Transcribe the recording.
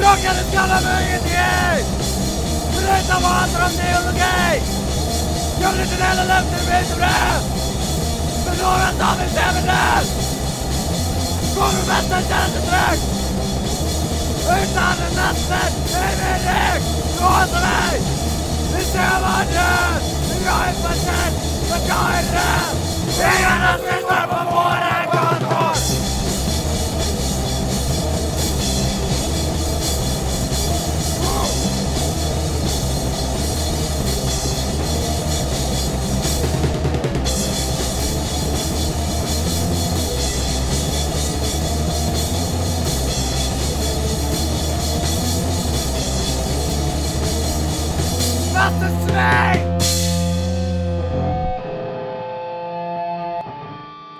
Folket skal ha ingenting! Förutom hat och ideologi! Konventionella löften blir som det! För några som bestämmer det! Kommer bästa känna sig trygg! Utan en natten är min rygg! Låt mig! Vi ser varandra! Jag är patient! about the snake!